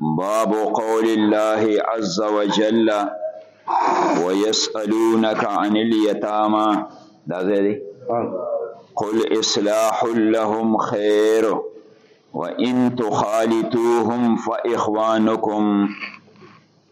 باب قول الله عز وجل ويسألونك عن اليتامى قل إصلاح لهم خير وإن تخالطوهم فإخوانكم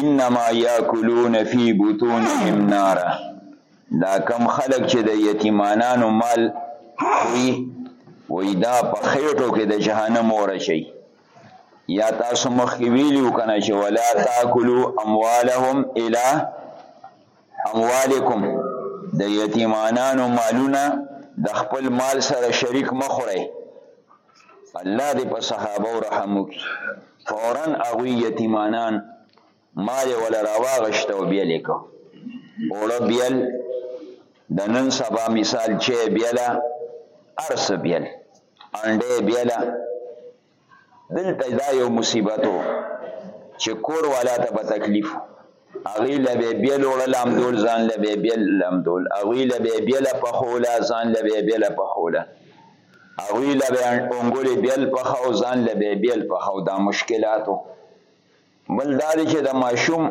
انما یاکلون فی بطونهم نارا دا کم خلق چې د یتیمانانو مال وی وی دا په خېټو کې د جهنم اور شي یا تاسو مخ کې ویلو کنه چې ولا تاکلوا اموالهم الی اموالکم د یتیمانانو مالونه د خپل مال سره شریک مخوره الله دې په صحابه او رحم وکړي فورا هغوی یتیمانان ما یې وله راواغشته او بیل یې کړو اوړه بیل د نن سبا مثال چې بیله هر څه بیل انډې بیله دلته دا یو مصیبت و چې کور والا ته به تکلیف و هغوی له به بیل وړل همدول ځان له به بیل همدول هغوی له به بیله پخوله ځان له به بیله پخوله هغوی له به انګورې بیل پخه او ځان له به بیل پخه او دا مشکلاتو بل دا دی چې د ماشوم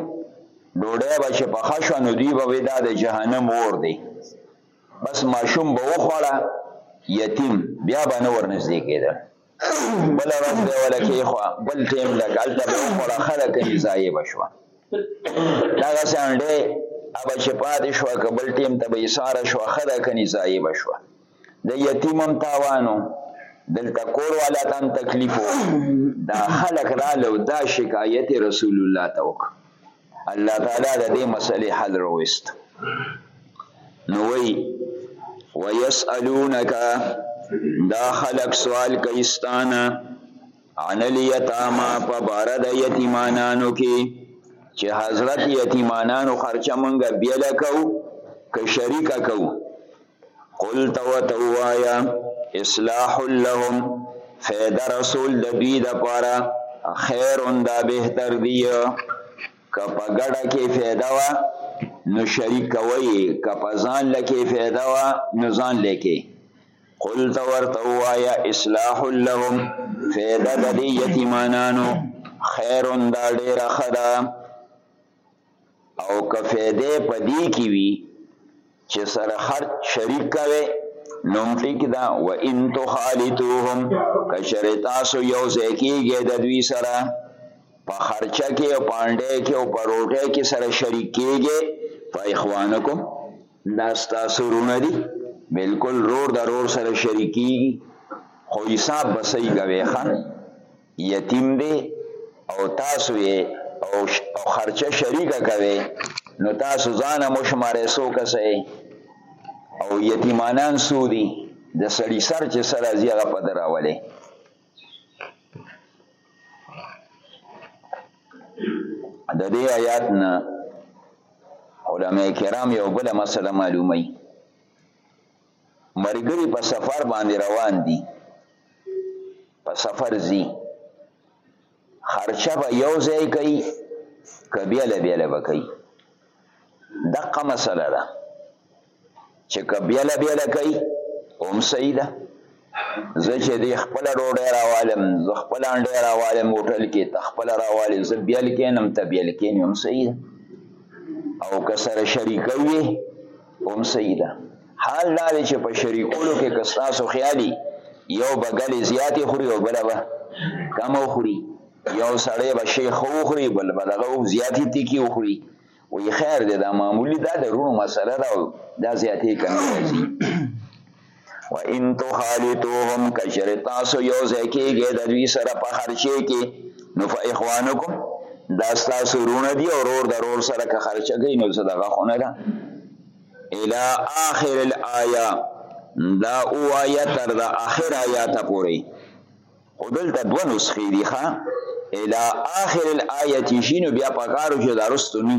ډوډۍ به چې پخه شوه نو دوی به وایي دا د جهنم اور دی بس ماشوم به وخوړه یتیم بیا به نه ورنږدې کېده بله ورځ به یې وله کېښوه بل ټیم لږ هلته به وخوړه ښه ده کومې ځایې به شوه دغسې انډۍ هغه چې پاتې شوه که بل ټیم ته به یې ساره شوه ښه ده کنې ځایې به شوه د یتیم هم تاوانو دلته کور والا ته هم تکلیف دا خلک رالو دا شکایت رسول الله ته وکړ الله تعالی د دې مسلې حل راوست نو وی ويسألونک دا خلق سوال کوي ستانه عن الیتاما په باره د یتیمانانو کې چې حضرت یتیمانانو خرچه مونږه بیله کو که شریکه کو قلت و توایا اصلاح لهم فیده رسول د دوی د پاره خیرون دا بهتر دی که په ګډه کې فیده وه نو شریک کوي که په ځان لکې فیده وه نو ځان لکې قل ته ورته وایا اصلاح لهم فیده د دې یتیمانانو خیرون دا ډیره ښه ده او که فیده په دې کې وي چې سره خرچ شریک کوي نوم ټیک ده و ان تخالطوهم که چېرې تاسو یو ځای کېږئ د دوی سره په خرچه کې او پانډې کې او په روټۍ کې سره شریک کېږئ فاخوانکم دا ستاسو رونه دي بالکل رور د رور سره شریکي خو حساب به صحیح کوي ښه یتیم دی او تاسو یې او خرچه شریکه کوي نو تاسو ځان هم وشمارئ څو کسه یې او یتیمانان څو دي د سړي سر چې څه راځي هغه په ده راولئ د دې آیات نه علما کرام یو بل مسله معلومي مرګري په سفر باندې روان دي په سفر زی خرچه به یو ځای کوي که بیله بیله به کوي دقه مسله ده چې که بیله بیله کوي هم صحیح ده زه چې دی خپل ډوډۍ راوالم زه خپل انډۍ راوالم هوټل کې ته خپل راوالې زه بیل کینم ته بیل کینې هم صحیح ده او که سره شریکوي هم صحیح ده حال دا دی چې په شریکولو کې که ستاسو خیالي یو به ګلې زیاتې خوري او بله به کم وخوري یو سړی به شی ښه وخوري بل به دغه زیاتې تیکې وخوري وایي خیر دی دا معمولي دا د روڼو مسله ده او دا زیاتې کمې راځي و ان تخالطوهم کچر تاسو یو ځای کېږئ د دوی سره په خرچې کې نو فاخوانکم دا ستاسو رونه دي او رور د رور سره که خرچه کوي نو څه دغه خونه ده الی آخر الآیه دا اوایا تر د آخر آیات پورې خو دلته دوه نسخې دي ښه الی آخر الآیه شي نو بیا پکارو چې دا رستو نه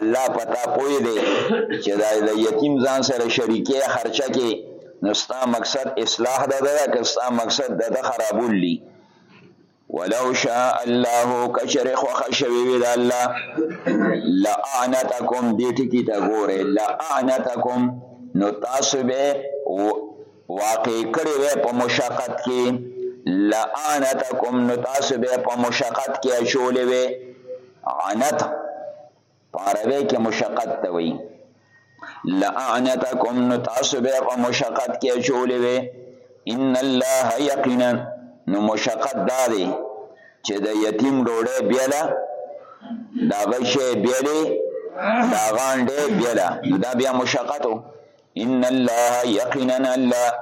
الله پتا پوی دی چې دا د یتیم ځان سره شریکې خرچه کې نو ستا مقصد اصلاح ده ده که ستا مقصد د ده خرابول دي ولو شاء الله کشر خوښ شوی وي د الله لعنتکم دې ټکي ته ګوره لعنتکم نو تاسو به واقع کړی وی په مشقت کی لعنتکم نو تاسو به په مشقت کی اچولی وی عنت پاروی کی مشقت ته وی لعنتکم نو تاسو به په مشقت کی اچولی وی ان الله یقینا نو مشقت دا دی چې د یتیم ډوډۍ بیله دا غشې بیلې دا غانډې بیله دا بیا مشقتو ان الله یقینا الله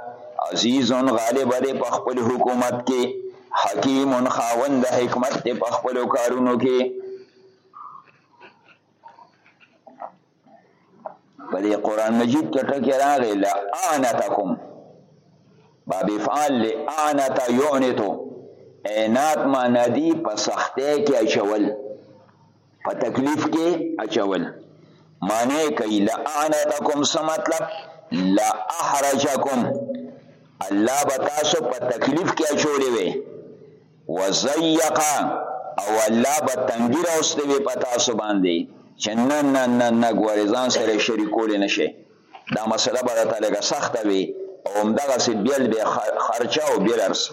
عزیز غالب دی په خپل حکومت کې حکیم خاوند د حکمت دی په خپل کارونو کې په دې قران مجید کې ټکی راغی لا انتکم باب فعل لعنت یعنتو اینات معنی دی په سخته کې اچول په تکلیف کې اچول معنی کوي لعنتکم څه مطلب لا احرجکم الله به تاسو په تکلیف کې اچولې وي وزیق او الله به تنګي راوستې وي په تاسو باندې چې نه نه نه نه ګورې ځان سره شریکول نه شي دا مسله به راته لږه سخته وي او همدغسې بیل به خرچه او بیل ارسه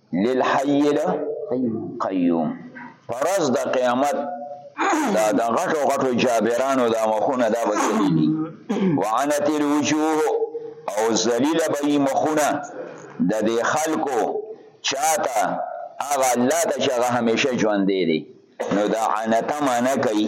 للحي القيوم پرز د قیامت دا د غټو غټو جابرانو د مخونه دا بچنی وعنت الوجوه او ذلیل به مخونه د دې خلکو چاته هغه الله ته چې هغه همیشه ژوندې دي نو دا عنته معنی کوي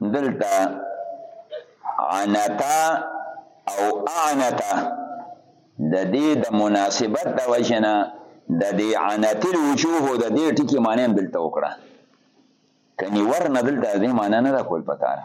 دلته عنتا او اعنتا د دې د مناسبت د وجنه د دې عنت الوجوه د دې ټکی معنی دلته وکړه کني ورنه دلته دې معنی نه کول پکاره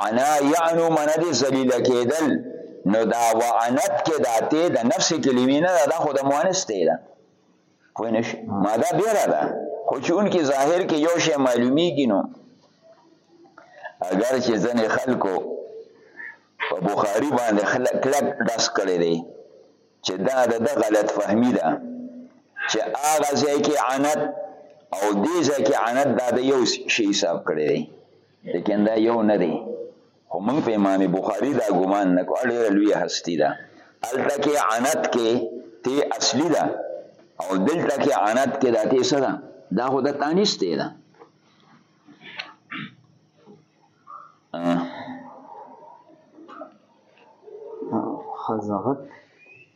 عنا یعنو من دی ذلیل کېدل نو دا وعنت کې دا ته د نفس کلمې نه دا خو د مؤنث دی دا پوه نه شي ماده بیره ده خو چې اونکي ظاهر کې یو شی معلومیږي نو اگر چې ځنې خلکو په بخاری باندې خلک کلک داس کړی دی چې دا د غلط فهمی ده چې هغه ځای کې عنت او دې ځای کې عنت دا د یو شی حساب کړی دی لیکن دا یو نه دی خو موږ په امام بخاری دا ګمان نه کوو ډېره لویه هستی ده هلته کې عنت کې تی اصلي ده او دلته کې عنت کې دا تی څه ده دا خو د تانیث دی ده خزغت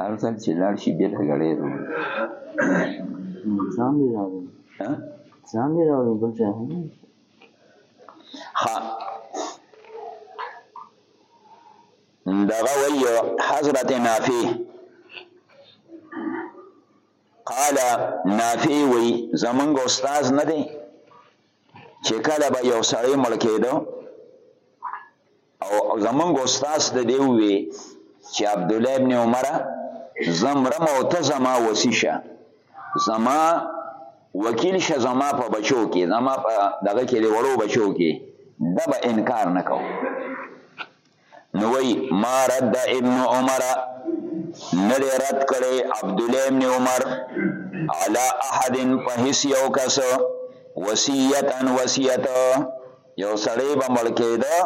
هر ځل چې لاړ شي بیا لګړی دی ځان دی راوړي ها ځان دی راوړي بل ځای هم ها دغه وی حضرت نافع قال نافع وی زمنګ استاد نه دی چې کله به یو سړی مړ کېدو او زمونږ استاد د دې وی چې عبدالله ابن عمر زمرم او ته زما وسی شه زما وکیل شه زما په بچو کې زما په دغه کې د وړو بچو کې دا به انکار نکو نو وی ما رد ابن عمر نه رد کړي عبد الله ابن عمر على احد په هیڅ یو کس وصیتا وصیتا یو سړی به مړ کېده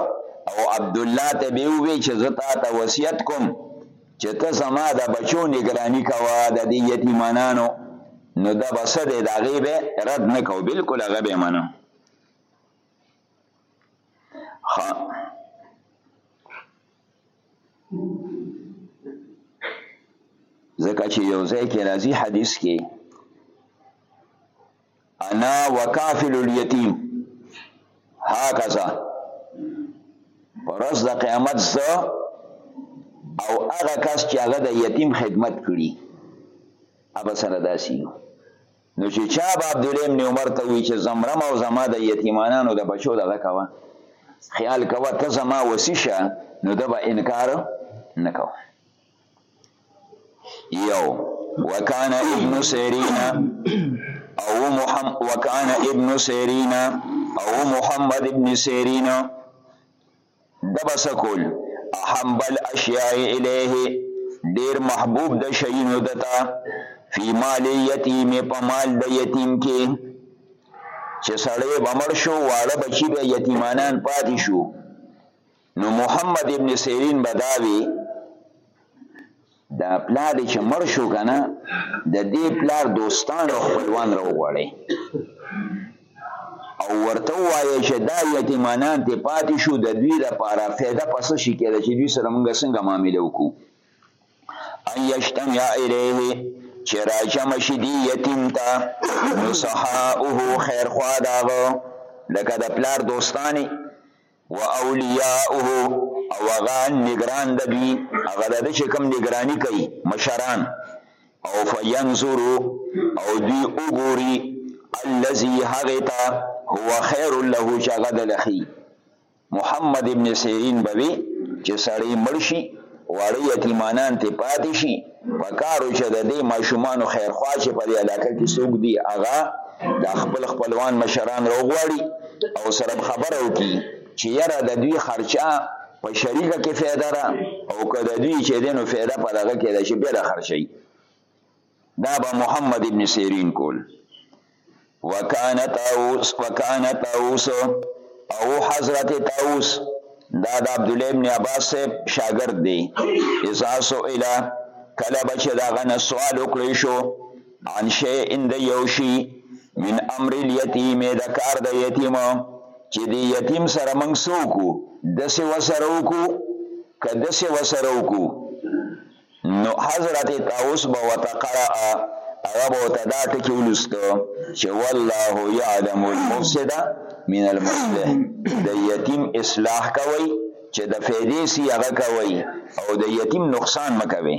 او عبدالله ته به ووی چې زه تا ته وصیت کوم چې ته زما د بچو نګرانی کوه د دې یتیمانانو نو دا به څه دی د هغې به رد نه کوو بلکل هغه به یې منه ځکه چې یو ځای کې راځي حدیث کې انا وکافل الیتیم هاکذا پرز د قیامت زه او هغه کس چې هغه د یتیم خدمت کړي ابا سره داسي نو چې چا به عبد الله ابن عمر ته وی چې زمرم او زما د یتیمانانو د بچو دغه کوا خیال کوا ته زما وسیشه نو دا به انکار نکوه یو وکانه ابن سیرین او محمد وکانه ابن سیرین او محمد ابن سیرین دبسکول احب الاشیاء الیه ډیر محبوب د شینو دتا فی مال یتیم په مال د یتیم کې چې سړی بمړ شو واړه بچی به یتیمانان پاتې شو نو محمد ابن سیرین بداوی دا پلا دی چې مر شو کنه د دې پلار دوستان او خپلوان راوغړي او ورته وایي چې دا یتیمانان ته پاتې شو د دوی لپاره فایده پس شي کېده چې دوی سره موږ څنګه معامله وکړو ان یشتمع الیه چې راجم شي دی یتیم ته نو صحاؤه خیر خوا داغه لکه د پلار دوستانی و اولیاؤه او هغه نګران د دوی هغه د چې کوم نګرانی کوي مشران او فینظرو او دوی وګوري الذي هغه ته هو خیر له چې هغه د لخي محمد ابن سیرین بوي چې سړی مړ شي واړه یتیمانان ته پاتې شي پکار و چې د دې ماشومانو خیرخواه چې په دې علاقه کې څوک دي هغه د خپل خپلوان مشران راوغواړي او سره خبره وکړي چې یاره د دوی خرچه په شریکه کې فایده ده او که د دوی چې دی نو فایده په دغه کې ده چې بیا د خرچوي دا به محمد ابن سیرین کول وکانه تاوس وکانه تاوس او حضرت تاوس دا د عبد الله ابن عباس صاحب شاګرد دی اذا سئل کله بچ دا غنه سوال وکړي شو عن شی ان د یوشي من امر الیتیم د کار د یتیم چې د یتیم سره موږ سوکو د سی وسره وکړو کده سی وسره وکړو نو حضرت طاووس به ورته قرأ هغه به ورته دا ټکي ولوسته چې والله یعلم المفسد من المصلح د یتیم اصلاح کوي چې د فیدې سی هغه کوي او د یتیم نقصان مکوي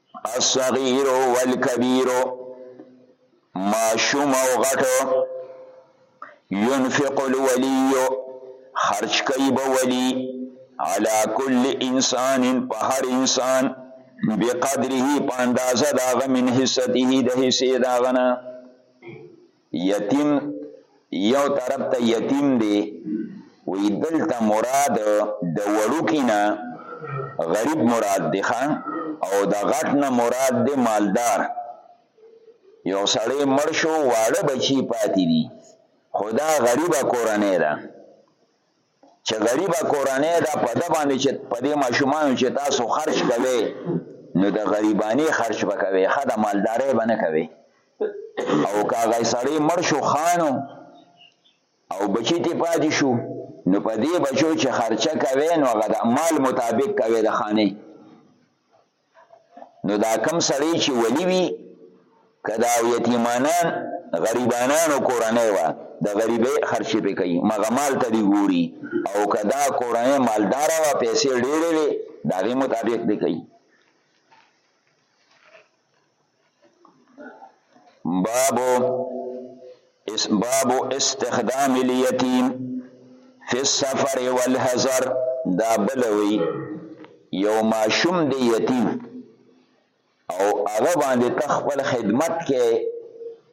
الصغیر والکبیر ماشوم او غټ ينفق الولي خرج کوي به ولي على كل انسان په هر انسان بقدره په اندازه داغه من حصته د حصې داغه نه یتیم یو طرف ته یتیم دی وی دلته مراد د وړوکی نه غریب مراد دی خان او د غټ نه مراد دی مالدار یو سړی مړ شو واړه بچی پاتې دي خدا غریبه کورنۍ ده چې غریبه کورنۍ دا په د باندې چې په دې ماشومانو چې تاسو خرج کوي نو د غریبانې خرج به کوي ښه د مالدارۍ به نه کوي او که هغه سړی مړ شو خانو او بچی تی پاتې شو نو په دې بچو چې خرچه کوي نو هغه د مال مطابق کوي د خانه نو دا کم سړی چې ولی وي که دا یتیمانان غریبانانو کورنۍ وه د غریبۍ خرچې پې کوي مغه مال ته دی ګوري او که دا کورنۍ مالداره وه پیسې ډېرې وې د هغې مطابق دی کوي باب اس باب استخدام الیتیم فی السفر والحذر دا بلوی یو ماشوم دی یتیم او هغه باندې تخپل خدمت کې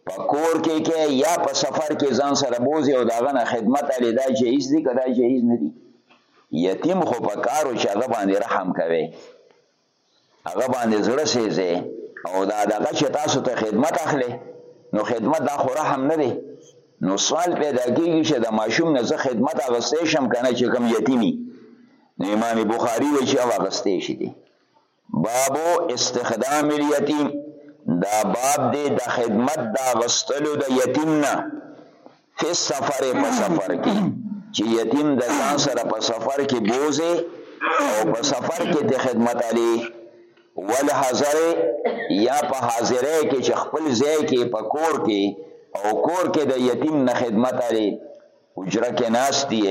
په کور کې کې یا په سفر کې ځان سره بوزي او داغه نه خدمت علي دا جهیز دي کدا جهیز نه دي یتیم خو په کارو چې هغه باندې رحم کوي هغه باندې زړه سېزې او دا دغه چې تاسو ته خدمت اخلي نو خدمت دا خو رحم نه دی نو سوال پیدا کیږي چې د ماشوم نه زه خدمت اغستې شم کنه چې کوم یتیمی نو امام بخاری وایي چې اغستې شي دي بابو استخدام الیتیم دا باب دی د خدمت دا غستلو د یتیم نه فی سفر په سفر کې چې یتیم د ځان سره په سفر کې بوزي او په سفر کې د خدمت علي ول حاضر یا په حاضرې کې چې خپل ځای کې په کور کې او کور کې د یتیم نه خدمت علي اجره کې ناشتي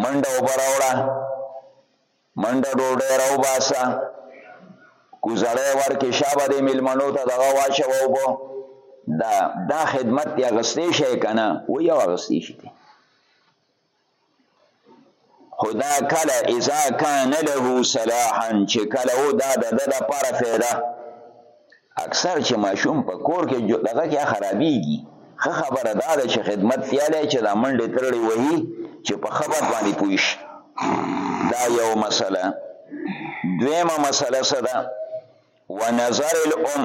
منډه وبراوړه منډه ډوډۍ راوباسه کوزړی ورکې شابه دې میلمنو ته دغه واچوه اوبه دا دا خدمت دی اغستې شي که نه و یو اغستې شي دی خدا کله اذا کان له صلاحا چې کله و دا د ده دپاره فایده اکثر چې ماشوم په کور کې جو دغه کې خرابېږي ښه خبره دا ده چې خدمت تیالی چې دا منډې ترړې وهي چې په خبر باندې پوه شي دا یو مسله دویمه مسله څه ده ونظر الام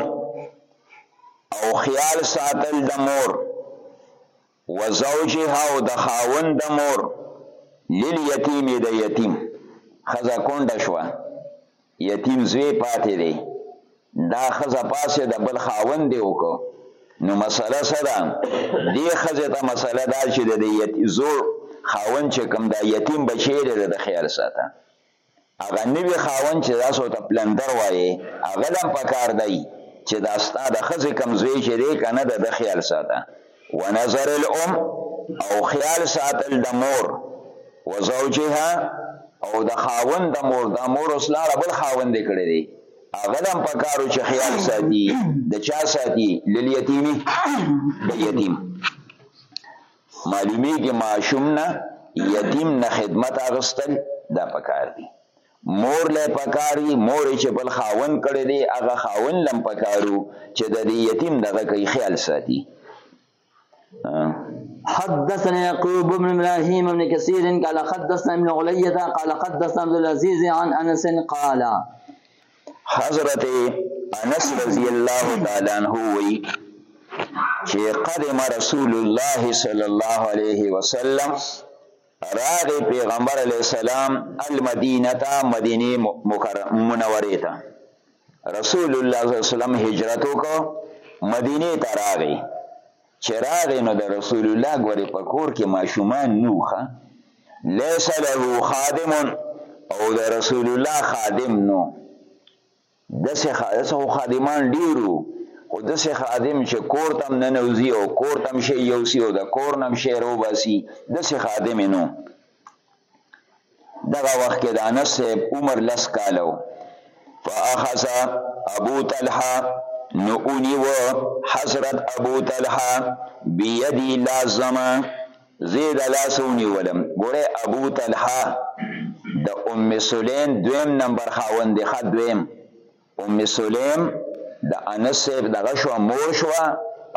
او خیال ساتل د مور و زوجها او د خاوند د مور للیتیم د یتیم خزه کونډه شوه یتیم زوی پاتې دی دا خزه پاسه د بل خاوند دی وکړو نو مسله سره دې خزه ته مسله دا چې د یتیم زور خاوند چې کوم دا یتیم بچی دی د خیال ساته هغه نوی خاوند چې تاسو ته پلندر وایې هغه لم پکار دی چې دا ستا د ښځې کم زوی چې دی که نه د ده خیال ساته ونظر الام او خیال ساتل د مور وزوجها او د خاوند د مور د مور اوس لاړه بل خاوند یې کړی دی هغه هم په کارو چې خیال ساتي د چا ساتي للیتیمي د یتیم معلومیږي ماشوم نه یتیم نه خدمت اغستل دا پکار دي مور له پکار دي مور چې بل خاون کړي دي هغه خاون لم پکارو چې د دې یتیم دغه کوي خیال ساتي حدثنا يعقوب بن ابراهيم بن كثير قال حدثنا ابن علية قال حدثنا عبد العزيز عن انس قال حضرت انس رضی الله تعالی عنہ وی چې قدم رسول الله صلی الله علیه وسلم راغ پیغمبر علیه السلام المدینه تا مدینه منوره تا رسول الله صلی الله علیه وسلم هجرت وکړ مدینه ته راغی چې راغی نو د رسول الله ګورې په کور کې ماشومان نه وو ښه لیس له خادم او د رسول الله خادم نو داسې خو خادمان ډېر وو خو داسې خادم چې کور ته هم ننوځي او کور ته هم شی یوسي او د کور نه هم شی راوباسي داسې خادم یې نو دغه وخت کې د انس صاحب عمر لس کاله و فاخذ ابو طلحه نو اونیو حضرت ابو طلحه بیدی لازم زید لاس اونیولم ګوره ابو طلحه د ام سلیم دویم نمبر خاوند دی خا دویم ام سلیم د انس صاحب دغه شو مور شو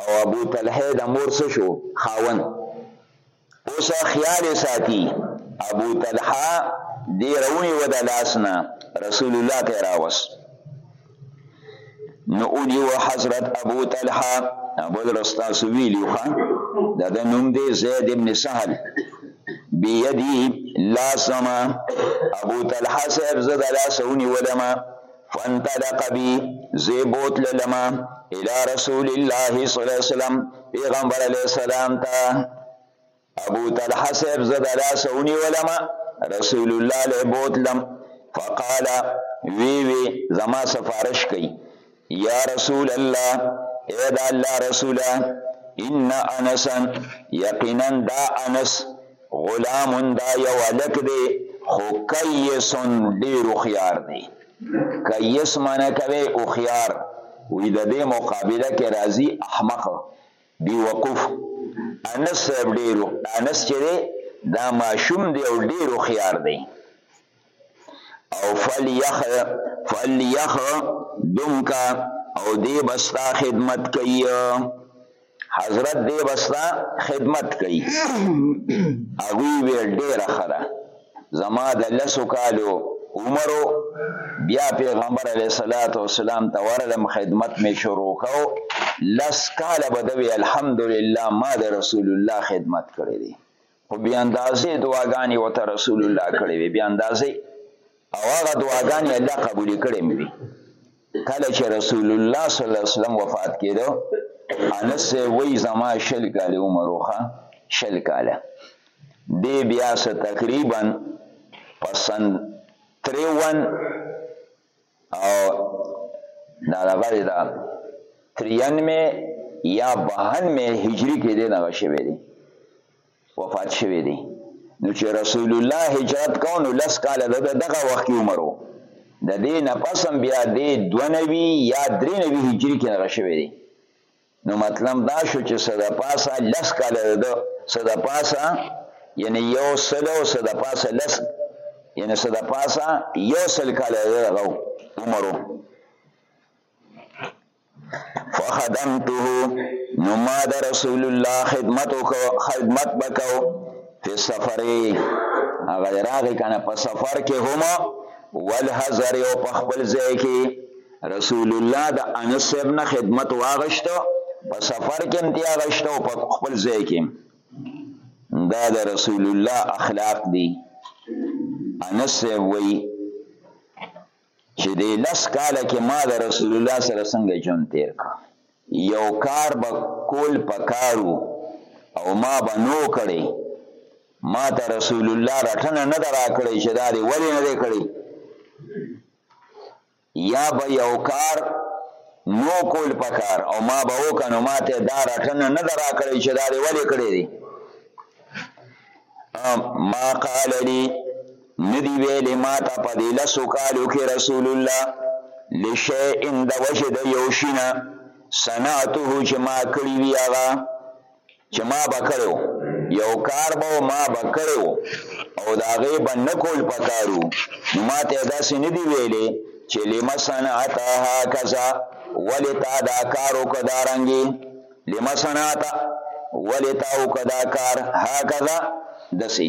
او ابو طلحه د مور څه شو خاوند اوس خیال ساتي ابو طلحه دی رونی و د لاسنا رسول الله ته راوس نو اولی و حضرت ابو طلحه ابو رستا سویلی خو د د نوم دی زید ابن سهل بیدی لاسما ابو طلحه صاحب زد لاسونی ولما فانطلق بی زی بوت للما الى رسول الله صلی الله علیه وسلم پیغمبر علیه السلام تا ابو طلحه صاحب زد لا سونی ولما رسول الله له بوت لم فقال وی وی زما سفارش کئ یا رسول الله اے دا الله رسولا ان انسا یقینا دا انس غلام دا یو الک دی خو کیسون ډیر خيار دی کیس معنی کوي او خيار وی د دې مقابله کې راځي احمق بی وقوف انس صاحب ډیر انس چې دا ماشوم دی او ډیر خيار دی او فلیخ فلیخ دمکا او دی بستا خدمت کوي حضرت دی بستا خدمت کوي هغه وی ډیره خره زما د لسو کالو عمرو بیا پیغمبر علیه الصلاۃ والسلام ته ورلم خدمت می شروع کو لس کال بدوی الحمدلله ما د رسول الله خدمت کړی دی خو بیا اندازې دعاګانې وته رسول الله کړې وي بیا اندازې او هغه دعاګانې الله قبول کړې مې وي کله چې رسول الله صلی الله علیه وسلم وفات کېدو انس وی زما شل کال عمر وخه شل کال دی بیا څه تقریبا پسند 53 او دا دغه دی دا تریانمې یا بهنمې هجري کې دی دغه شوی دی وفات شوی دی نو چې رسول الله هجرت کو نو لس کاله د دغه وخت کې عمر و د دې نه پس هم بیا دی دوه نوي یا درې نوي هجري کې دغه شوی دی نو مطلب دا شو چې څه د پاسه لس کاله د ده څه د پاسه یعنې یو سل او څه د پاسه لس یعنې څه د پاسه یو سل کاله د دغه عمر و فخدمته نو ما د رسول الله خدمت وکړو خدمت وکړو په سفر هغه راغی کنه په سفر کې هم ولحذر او په خپل ځای کې رسول الله د انس صاحب نه خدمت واغشتو په سفر کې امتیا غشتو په خپل ځای کې دا د رسول الله اخلاق دي انس صاحب وی چې د لس کال کې ما د رسول الله سره څنګه ژوند تیر کړ یو کار به کول پکارو او ما به نو کړی ما ته رسول الله رټنه نه درا کړی چې دا دی ولې نه دی کړی یا به یو کار نو کول پکار او ما به وکړ نو ماته دا رټنه نه دراکړی چې دا دی ولې کړی دی ما قال لي ندی ویلې ما ته په دې لسو کالو کې رسول الله لشیء د وجه د یو شي نه صنعته چې ما کړي وي هغه چې ما به کړی و، یو کار به و ما به کړی و او د هغې به نه کول په کار وو، نو ما ته یې داسې نه دي ویلي چې لم صنعت هکذا، ولې تا دا کار وکړ دا رنګې، لم صنعت، ولې تا وکړ دا کار، هکذا، داسې.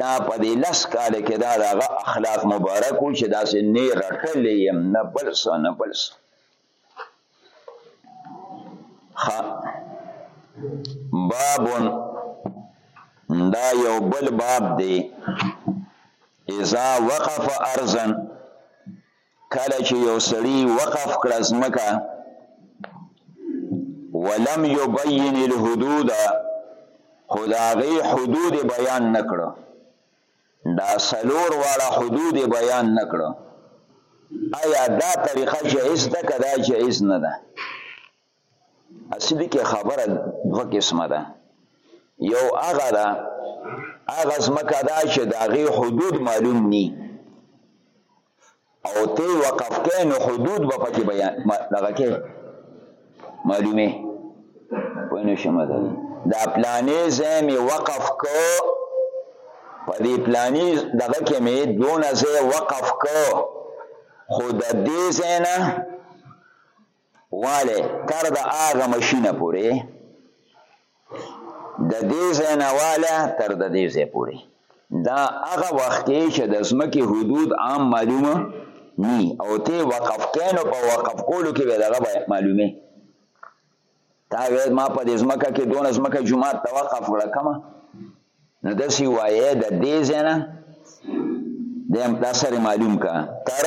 دا په دې لس کاله کې دا د هغه اخلاق مبارک وو چې داسې نه رټلی یم نه بل څه نه بل څه بابون دا یو بل باب دی اذا وقف ارزن کله چې یو سړي وقف کړه ځمکه ولم یبین الحدود خو د هغې حدود بیان نه کړو دا څلور واړه حدود بیان نه کړو آیا دا طریقه جایز ده که دا جایز نه ده اصلي کې خبره دوه قسمه ده یو هغه ده هغه ځمکه ده چې د هغې حدود معلوم ني او ته وقف کې نو حدود به پکې بیان دغه کې معلومه پوینه شمه ده دا پلانې زمي وقف کو په دې پلانې دغه کې مې دونه زه وقف کو خود دې زنه والې تر د هغه مشینه پورې د دې ځای نه واله تر د دې ځای پورې دا هغه وخت کې چې د ځمکې حدود عام معلومه نی او ته وقف کینو په وقف کولو کې به دغه معلومه تا وې ما په دې ځمکه کې دونه ځمکه جمعات ته وقف کړه کما نو د سی وایې د دې زنه د هم تاسو معلوم کا تر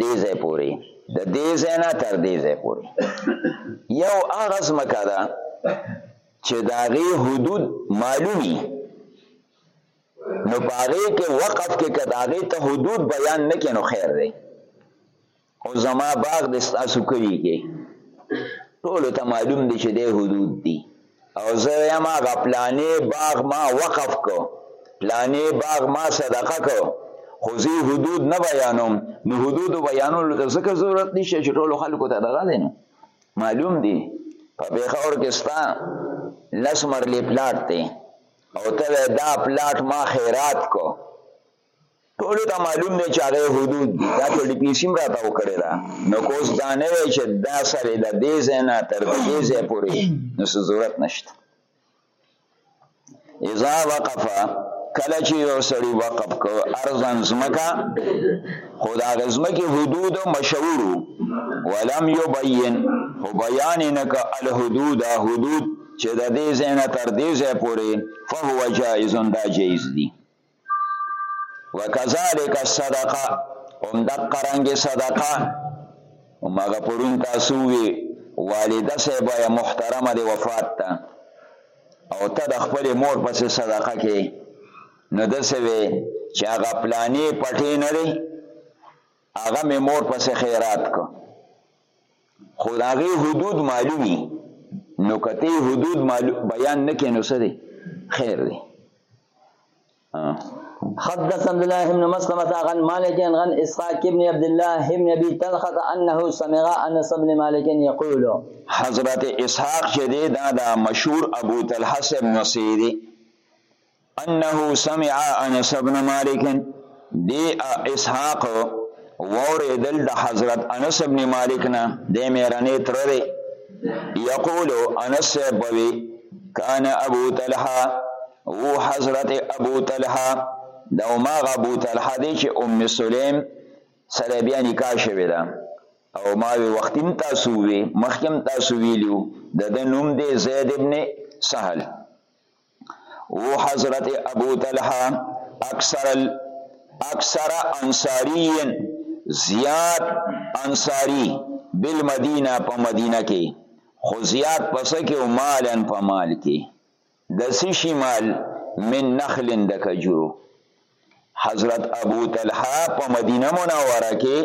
دې زه پوري د دې زنه تر دې زه پوري یو هغه ځمکه ده چې داغي حدود معلومي نو پاره کې وقف کې کداغي ته حدود بیان نه کینو خیر دی خو زما باغ د ستاسو کلي کې ټولو ته معلوم دی چې دی حدود دي او زه یم هغه پلانې باغ ما وقف کو پلانې باغ ما صدقه کو خو زه حدود نه بیانوم نو حدود بیانولو ته ځکه ضرورت نشته چې ټولو خلکو ته دغه دی نو معلوم دی په پېښور کې ستا لس مرلې پلاټ دی او ته دا پلاټ ما خیرات کو ټول ته معلوم دی چې هغه حدود دا ته ډي پي سیم راته وکړی دا نو کوس دا نه وای چې دا سره د دې زینا تر دې زی پورې نو څه ضرورت نشته اذا وقف کله چې یو سړی وقف کو ارزن زمکا خدا غزمکی حدود مشهور ولم یبین هو بیان نک الحدود حدود چې د دې زینا تر دې زی پورې فهو جائز دا جائز دی وکذالک الصدقه هم دقه رنګ صدقه مګه پرون تاسو وی والده صاحب یا محترمه دی وفات ته او ته د خپل مور پسې صدقه کې نو دسوي چې هغه پلانې پټې نه دی هغه مې مور پسې خیرات کو خو هغه حدود معلومي نو کته حدود بیان نکې نو څه دی خیر دی حدث عبد الله بن مسلمة عن مالك عن إسحاق بن عبد الله بن أبي طلحة أنه سمع أنس بن مالك يقول حضرت إسحاق شديد هذا مشهور أبو طلحة بن سيدي انه سمع انس بن مالک دی اسحاق ووریدل د حضرت انس بن مالک نه د میرنې تر دی یقول انس بوي کان ابو طلحه او حضرت ابو طلحه د ما ابو طلحه دی چې ام سلیم سره بیا نکاح شوی ده او ما وی وختیم تاسو وی مخکم تاسو ویلو د د نوم دی زید ابن سهل او حضرت ابو طلحه اکثر ال اکثر انصاری زیات انصاری بالمدینه په مدینه کې خو زیات پس کې او مالن په مال کې د سشي مال من نخلن د کجورو حضرت ابو طلحه په مدینه منوره کې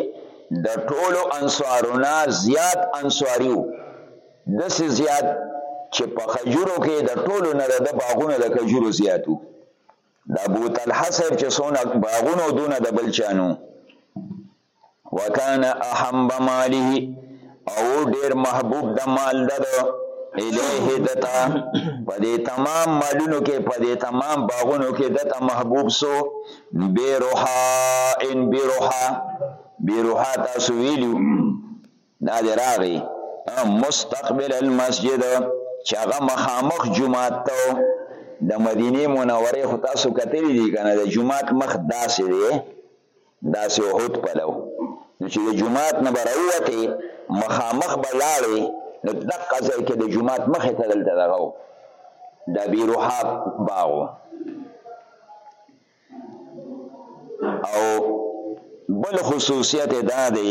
د ټولو انصارو نه زیات انصاری و داسې زیات چې په خجورو کې د ټولو نه د باغونه د خجورو زیات و د ابو طلحه صاحب چې څونه باغونه دونه د بل چانو وکان اهم بماله او ډیر محبوب د مال د الیه دتا په دې تمام مالونو کې په دې تمام باغونو کې دته محبوب سو بیروحا ان بیروحا بیروحا تاسو ویلو دا دې راغی مستقبل المسجد چې هغه مخامخ جمعات ته د مدینه منوره خو تاسو کتلی دی کنه د جمعات مخ داسې دی داسې احد پلو نو چې د جومات نه به راووتې مخامخ به لاړې نو دقه ځای کې د جومات مخې ته دلته دغه و د بیروحا باغ و او بل خصوصیت دا دی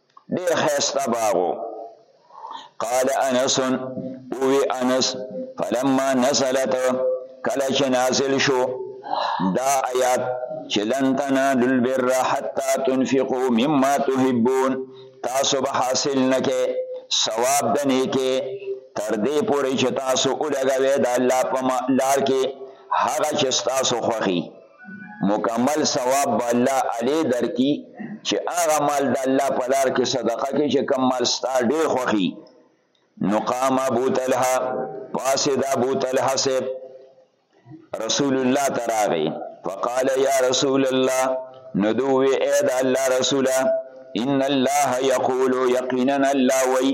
ډیر خیسته باغو قال انس اوی انس فلما نزلت کله چې نازل شو دا آیات چې لن تنالوا البر حتى تنفقوا مما تحبون تاسو به حاصل نکې ثواب د نیکه تر دې پورې چې تاسو ولګوي د الله په لار کې هغه چې تاسو خوخي مکمل ثواب به الله علي درکړي چې هغه مال د الله په لار کې صدقه کې چې کم مال ستا ډېر خوښي نو قام ابو طلحه پاسې د ابو طلحه صاحب رسول الله تراغي فقال يا رسول الله ندوي اې د الله رسوله ان الله يقول يقينا الله وي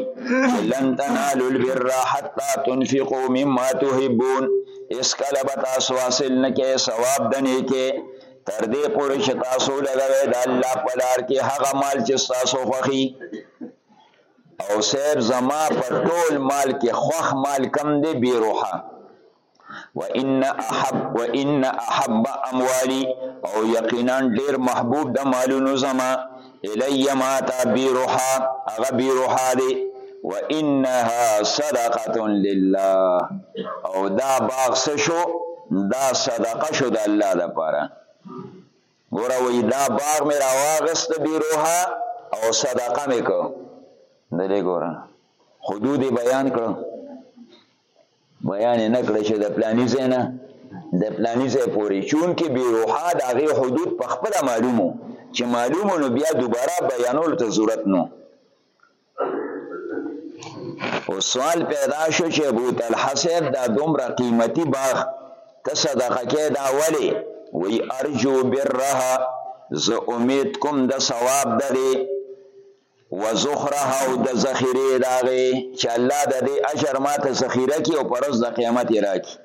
لن تنالوا البر حتى تنفقوا مما تحبون اس کله به تاسو حاصل نه کې ثواب د نیکه تر دې پورې چې تاسو لګوي د الله په لار کې هغه مال چې تاسو خوخي او صاحب زما په ټول مال کې خوخ مال کم دی بیروحه و ان احب و ان احب اموالی او یقینا ډیر محبوب د مالونو زما الی ما تا بیروحا هغه بیروحا دی و انها صدقه لله او دا باغ شو دا صدقه شو د الله لپاره ګوره وای دا باغ مې راواغست بیروحا او صدقه مې کو دلې ګوره حدود بیان کړو بیان نه کړ چې د پلاني ځای نه د پلاني ځای پورې چون کې بې روحا د هغې حدود په خپل معلومو چې معلومو نو بیا دوباره بیانول ته ضرورت نو او سوال پیدا شو چې ابو طلحه صاحب دا دومره قیمتي باغ ته صدقه کې دا ولې وی ارجو برها زه امید کوم د ثواب ده وزخرها او د ذخیره داغه چې الله د دې اجر ماته ذخیره کی او پرز د قیامت راکی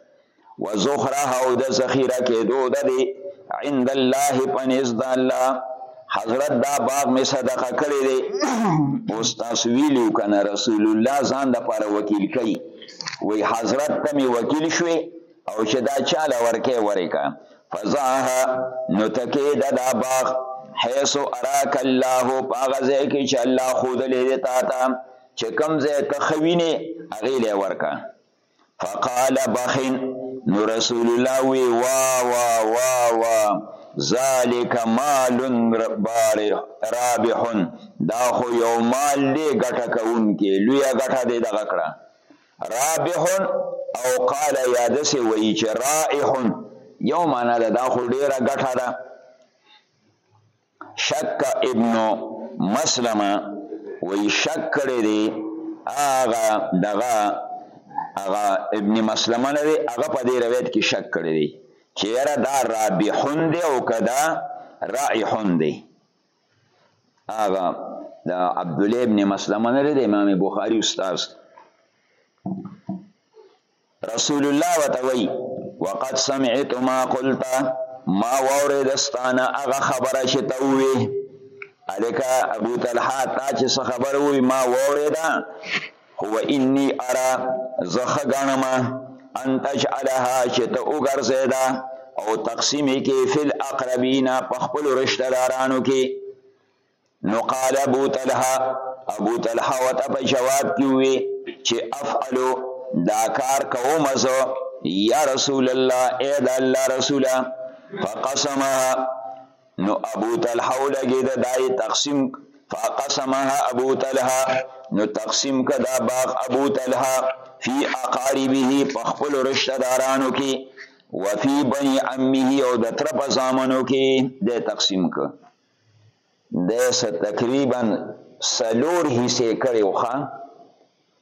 وزخرها او د ذخیره کې دو د دې عند الله پنځ د الله حضرت دا باغ می صدقه کړی دی اوس تاسو ویلو کنه رسول الله ځان د پاره وکیل کړي وی حضرت ته می وکیل شوی او چې دا چاله ورکه ورکه فزاه نو تکید دا باغ حيث اراك الله باغزه کې چې الله خود لري تا ته چې کم زه تخوینه اغه لې ورکا فقال بخن نو رسول الله وی وا وا وا وا ذالک مال بارح رابح دا خو یو مال دی ګټه کوونکی لوی ګټه دی دغه کړه رابح او قال یا دسې وایي چې رائح یو معنا ده دا خو ډېره ګټه ده شک ابن مسلمه وایي شک کړی دی هغه دغه هغه ابن مسلمه نه دی هغه په دې روایت کې شک کړی دی چې یاره دا رابحون دی او که دا رائحون دی هغه د عبد الله ابن مسلمه نه دی امام بخاری استاد رسول الله وتوي وقد سمعت ما قلت ما وورد استانه هغه خبره چې ته وې الکه ابو طلحه تا چې خبر وې ما وورده هو انی ارا زه ښه ګڼم ان تجعلها چې ته وګرځې دا او تقسیم یې کې فی الاقربین په خپلو رشته دارانو کې نو قال ابو طلحه ابو طلحه ورته په جواب کې ووی چې افعلو دا کار کوم زه یا رسول الله ای د الله رسوله فقسمها نو ابو طلحه ولګي د دای تقسیم فقسمها ابو طلحه نو تقسیم کدا باغ ابو طلحه فی اقاربه په خپل رشتہ دارانو کې وفي بني عمه او د تر په زامنو کې د تقسیم ک د س تقریبا سلور حصے کړي وخا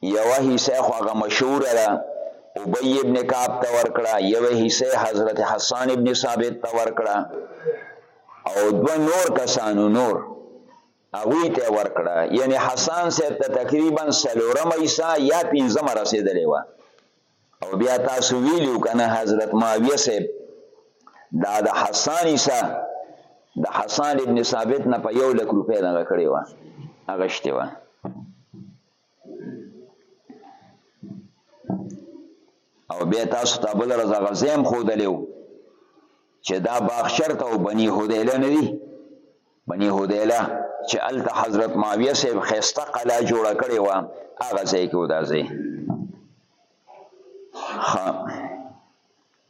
یوه حصه خو هغه مشهوره ده ابی ابن کعب ته ورکړه یوه حصه حضرت حسان ابن ثابت ته ورکړه او دوه نور کسانو نور هغوی ته ورکړه یعنی حسان صاحب ته تقریبا څلورمه حصه یا پنځمه رسېدلې وه او بیا تاسو ویلو که نه حضرت معاویه صاحب دا د حسان حصه د حسان ابن ثابت نه په یو لک روپۍ دغه کړې وه هغه شتې وه او بیا تاسو ته بل رضا غزیم خو دلیو چې دا باغ شرط او بنی هدیله نه دی بنی هدیله چې الته حضرت معاویه صاحب خسته قلا جوړه کړې و هغه ځای کې ودازې ها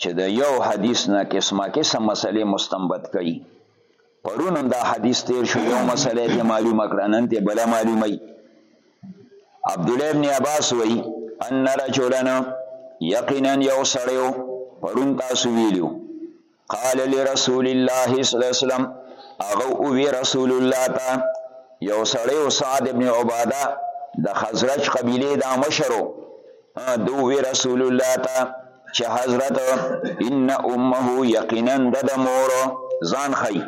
چې د یو حدیث نه قسمه قسم مسلې مستنبط کوي پرون هم دا حدیث تیر شو یو مسله ته معلومه کړه نن ته بل معلومه عبد الله ابن عباس وی ان رجلنا یقینا یو سړیو پرون تاسو ویلو قال لرسول الله صلی الله علیه وسلم هغه او وی رسول الله تا یو سړیو سعد ابن عباده د خزرج قبیله دا مشرو دوی رسول الله ته چې حضرت ان امه یقینا د مور ځان خی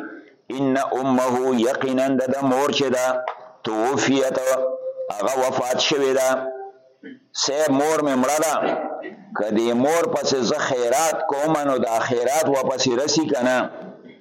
ان امه یقینا د مور چې دا توفیت هغه وفات شوه دا سه مور مې مړه ده کدی مور پس زه خیرات کوم نو دا خیرات واپس رسی کنه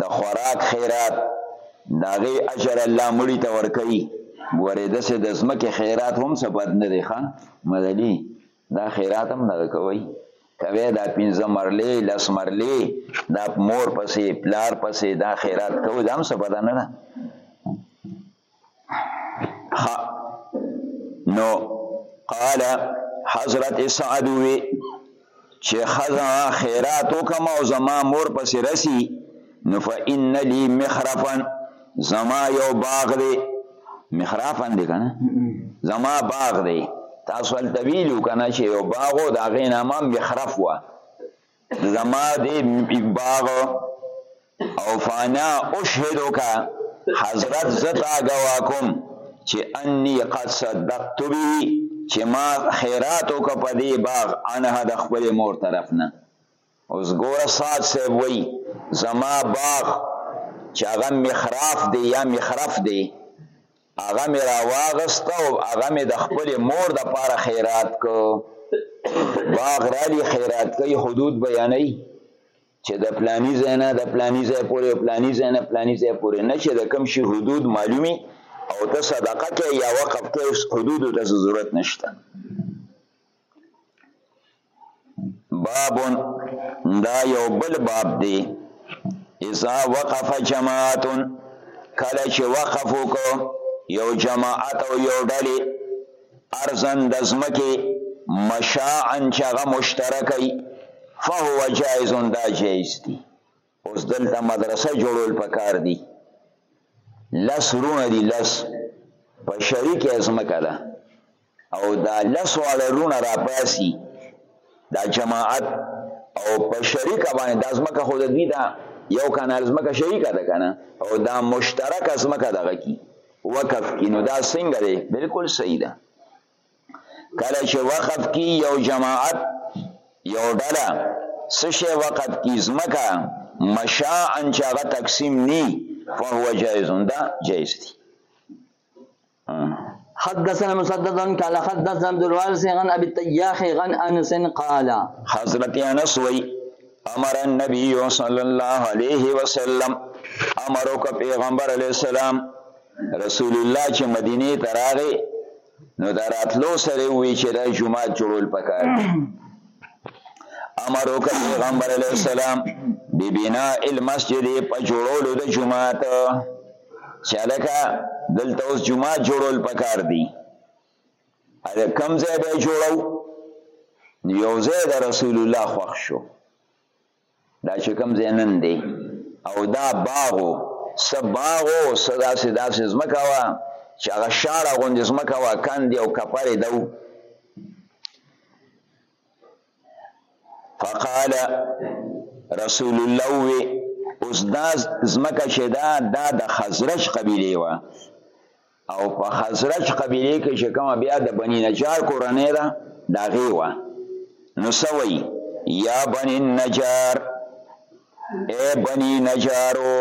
د خوراک خیرات د هغې اجر الله مړي ته ورکوي ګورې داسې د ځمکې خیرات هم څه بد نه دی ښه مدني دا خیرات هم دغه کوئ کوي دا پنځه مرلې لس مرلې دا مور پسې پلار پسې دا خیرات کوي دا هم څه بده نه ده ها نو قال حضرت سعد وی چې خزا خیرات وکم او زما مور پسې رسی نو فإن لي مخرفا زما یو باغ دی مخرفا دی کنه زما باغ دی تاسو ول طویلو کنه چې یو باغو دا غینامه مخرف وا زما دې باغ او فانا اشهدو کا حضرت زتا گوا کوم چې انی قد صدقت به چې ما خیرات وک په دې باغ انه د خپل مور طرف نه اوس ګوره سات سی وای زما باغ چې هغه مخراف دی یا مخرف دی هغه مې راواغست او هغه مې د خپلې مور د پاره خیرات کو باغ رالی خیرات کوي حدود بیانوي چې د پلانی ځای نه د پلانی ځای پورې پلانی ځای نه پلانی ځای پورې نه چې د کوم شي حدود معلومي او ته صدقه کې یا وقف کې حدود ته ضرورت نشته بابون دا یو بل باب دی اذا وقف جماعت کله چې وقف وکړو یو جماعت او یو ډلې ارزن د ځمکې مشاعن چې هغه مشترکوي فهو جایز دا جایز دی اوس دلته مدرسه جوړول پکار دي لس رونه دي لس په شریک ازمکه ده او دا لس واړه رونه را پاسي دا جماعت او په شریک باندې د ازمکه خو د دوی دا یو کانال ازمکه شریکه ده کنه او دا مشترک ازمکه دغه کی وقف کینو دا څنګه دی بالکل صحیح ده کله چې وقف کی یو جماعت یو ډله څه شی وقف کی ځمکه مشاعا چې هغه تقسیم نی فهو جایز دا جایز دی حدثنا مسدد قال حدثنا عبد الوارث عن ابي التياح عن انس قال حضرت انس وی امر النبي صلى الله عليه وسلم امرك پیغمبر عليه السلام رسول الله چې مدینه ته راغی نو د راتلو سره وی چې د جمعات جوړول پکار امر وکړ پیغمبر علی السلام بی بنا المسجد په جوړولو د جمعات چې الکه دلته اوس جمعات جوړول پکار دی اده کم ځای به جوړو یو ځای د رسول الله خوښ شو دا چې کوم ځای نن دی او دا باغ و څه باغ و څه داسې داسې ځمکه وه چې هغه شاړه غوندې ځمکه وه کندې او کپرې ده فقال رسول الله وی اوس دا ځمکه چې دا دا د خزرج قبیله وه او په خزرج قبیله کې چې کومه بیا د بنی نجار کورنۍ ده د هغې وه نو څه وایي یا بنی نجار ای بنی نجارو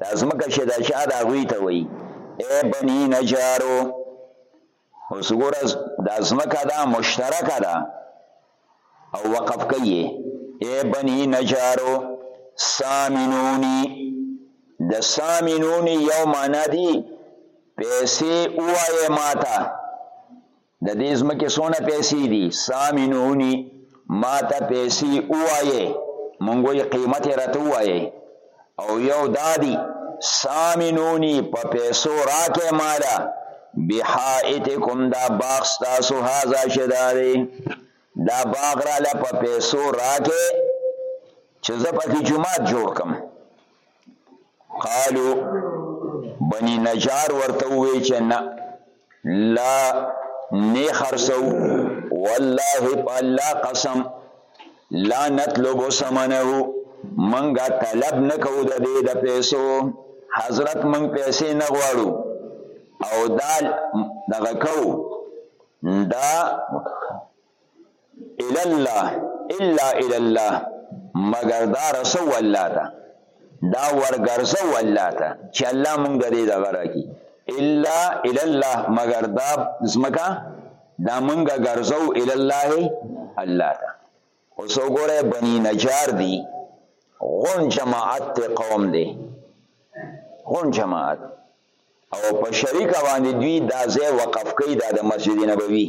دا ځمکه چې د چا د هغوی ته وایي ای بنی نجارو اوس ګوره دا ځمکه دا مشترکه ده او وقف کوي ای بنی نجارو سامنونی د سامنونی یو معنا دی پیسې اوایه ماته د دې ځمکې څونه پیسې دي سامنونی ماته پیسی ووایه مونږ وی قیمت یې راته ووایه او یو دادی سامنونی په پیسو راکه مالا بحائتکم دا باغ ستاسو هازا شداره دا باغ را لپا پیسو راکه چې زه پکې جماعت جوړ کم قالو بنی نجار ورته وی چې نه لا نه خرڅو والله بالله قسم لا نطلب ثمنه منګه طلب نکو د دې د پیسو حضرت منګ پیسې نه غواړو او دا دغه کو دا الا الله الا الا الله مگر دا رسو الله ته دا ورګرځو الله ته چې الله مونږ د دې دغه راکی الا الا الله مگر دا زمکا دا مونږ ګرځو الا الله الله ته اوس وګوره بنی نجار دی غون جماعت ته قوم دی غون جماعت او په شریکه باندې دوی دا ځای وقف کوي دا د مسجد نبوي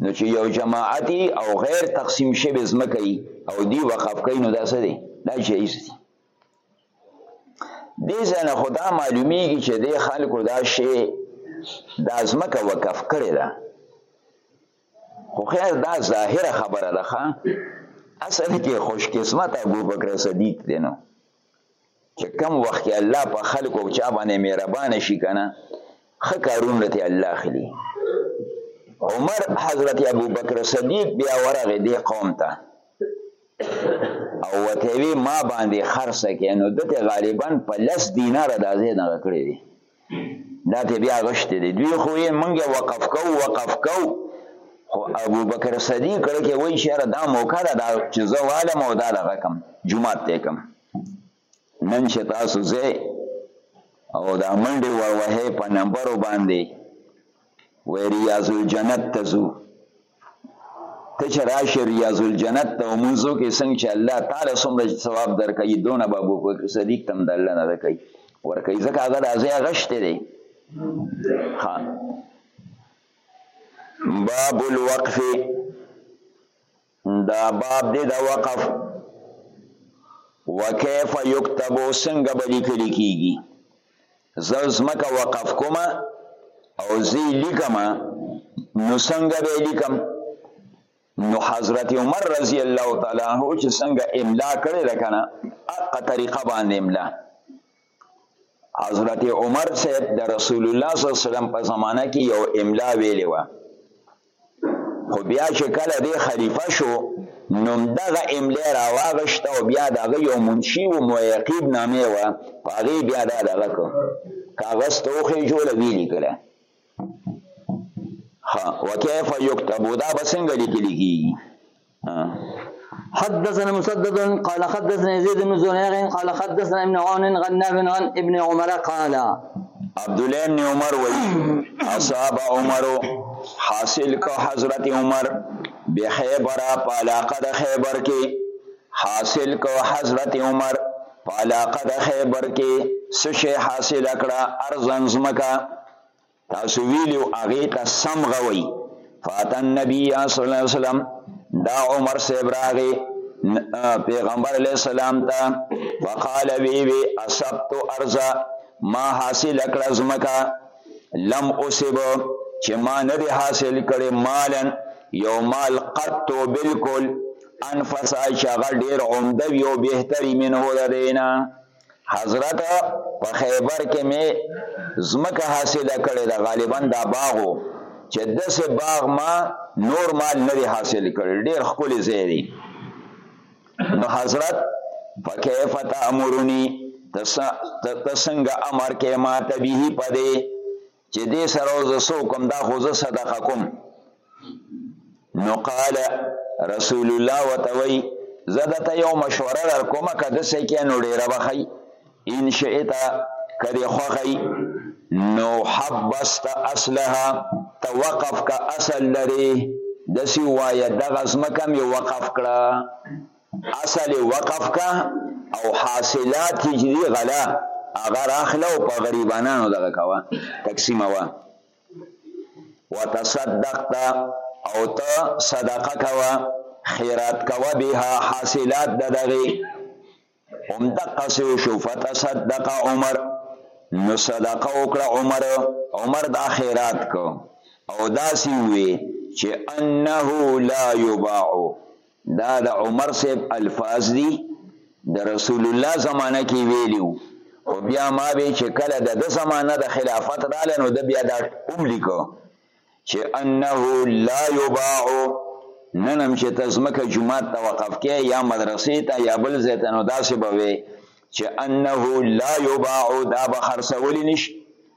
نو چې یو جماعتي او غیر تقسیم شوی ځمکه او دی وقف کوي نو دا څه دی دا جایز دی دې ځای نه خو دا معلومیږي چې دې خلکو دا شی دا ځمکه وقف کړې ده خو خیر دا ظاهره خبره ده ښه اصل کې خوش قسمت ابو بکر صدیق دی نو چې کم وخت کې الله په خلکو چا باندې مهربان شي کنه خه کارونه ته الله اخلي عمر حضرت ابو بکر صدیق بیا ورغه دی قوم ته او وته وی ما باندې خرڅ کې نو دته غالبا په لس دینار د ازې نه کړې دي دا ته بیا غشتې دی دوی خو یې مونږ وقف کو وقف کو خو ابو بکر صدیق کړه کې وای شهر دا موقع ده دا چې زه والم او دا لغه کم جمعات ته کم نن چې تاسو زه او دا منډه وروه په نمبر باندې وی ریاض الجنت تزو ته چې راشې ریاض الجنت ته ومونځو کې څنګه چې الله تعالی څومره ثواب درکوي دونه به ابوبکر صدیق ته هم د الله نه درکوي ورکوي ځکه هغه د ځای غشتی دی ښه باب الوقف دا باب دی د وقف وکيف یکتبو څنګه به لیکل کیږي زه ځمکه وقف کوم او زی لیکم نو څنګه به لیکم نو حضرت عمر رضی الله تعالی عنہ چې څنګه املا کړې ده کنه اقا طریقه باندې املا حضرت عمر صاحب د رسول الله صلی الله علیه وسلم په زمانہ کې یو املا ویلې و خو بیا چې کله دی خلیفه شو نو دغه املا راواغشته او بیا دغه یو منشي و معیقیب نامې وه په هغې بیا دا دغه کړ کاغذ ته وخېژوله ویې لیکله وکیف یکتبو دا به څنګه لیکل کېږي حدثنا مسدد قال حدثنا يزيد بن زريع قال حدثنا ابن عون عن نافع عن ابن عمر قال عبد الله بن عمر وی اصحاب عمر حاصل کو حضرت عمر به خیبر په علاقه د خیبر کې حاصل کو حضرت عمر په علاقه د خیبر کې سشه حاصل کړه ارزن زمکا تاسو ویلو هغه ته سم غوي فاتن نبی صلی الله علیه وسلم دا عمر صاحب راغی پیغمبر علیہ السلام ته وقال وی وی اصبت ارض ما حاصل کړ زمکا لم اصب چې ما نه دی حاصل کړي مالن یو مال قط بالکل انفسا شغل ډیر عمده یو بهتري منه ده دینه حضرت په خیبر کې مې زمکه حاصله کړې ده غالبا دا باغو چې دسه باغ ما نور مال نه دی حاصل کړل ډیر خپل ځای دی نو حضرت فكيف تأمرني تسنګ امر کې ما ته به پدې چې دې سره زه سو کوم دا خو زه صدقه کوم نو قال رسول الله وتوي زده ته یو مشوره در کوم کده سې کې نو ډیره بخی ان شئتا کدی خوخی نو حبست اصلها توقف کا اصل لري دسی وای دغه زمکه می وقف کړه اصل وقف کا او حاصلات چې دی غلا هغه راخله او په غریبانانو دغه کوا تقسیمه وا وتصدقت او ته صدقه کوا خیرات کوا بها حاصلات دغه هم دقسو شو فتصدق عمر نو صدقه وکړه عمر عمر دا خیرات کو او دا سی وی چې انه لا یباع دا د عمر صاحب الفاظ دي د رسول الله زمانه کې ویلی وو خو بیا ما به چې کله د ده زمانه د خلافت راله نو د بیا دا هم لیکو چې انه لا یباع نن هم چې ته ځمکه جومات ته وقف کې یا مدرسې ته یا بل ځای ته نو داسې به وې چې انه لا یباع دا به خرڅولی نشي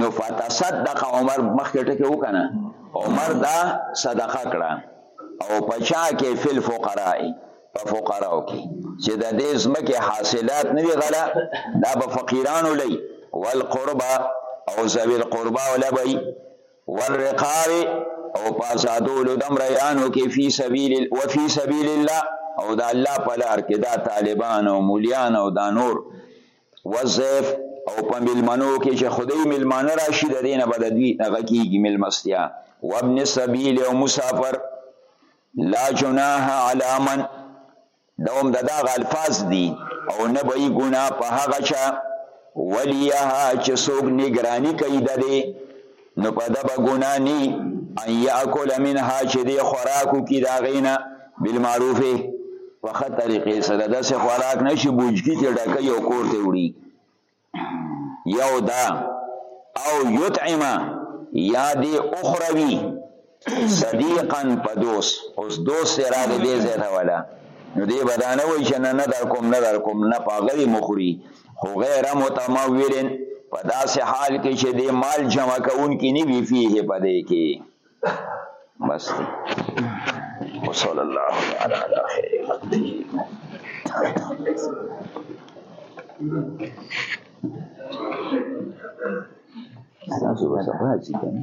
نو فتصدق عمر مخکې ټکه وکنه عمر دا صدقه کړه او پچا کې فل فقراء په فقراو کې چې د دې زمکه حاصلات نه وی غلا دا به فقیرانو لې والقربا او ذوی القربا ولبی والرقاب او پاسادولو دم ریانو کې فی سبیل و فی سبیل الله او دا الله په لار کې دا طالبان او مولیان او دا نور وزیف او په ملمنو کې چې خدای ملمانه راشي د دینه بد دوی هغه کیږي ملمستیا وابن سبیل او مسافر لا جناح علی من دوم د دغه الفاظ دي او نه به یې ګناه په هغه چا ولیها چې څوک نګراني کوي د دې نو په دبا ګنا نی ان یاکل منها چې دی خوراکو کی دا غینا بالمعروف په خه طریقې سره د سه خوراک نشي بوجکی ته ډکه یو کور ته وړي یو دا او یطعم یا دی اخروی صدیقا په دوست اوس دوست یې راغی دې ځای ته ولا نو دې به دا نه وایي چې نه نه در کوم نه در کوم نه په هغه دې مو خوري خو غیر متمولن په داسې حال کې چې دې مال جمع کوونکي نه وي فیه په دې کې بس دی وصلی الله تعالی علی خیر خلقه تاسو به څه راځي کنه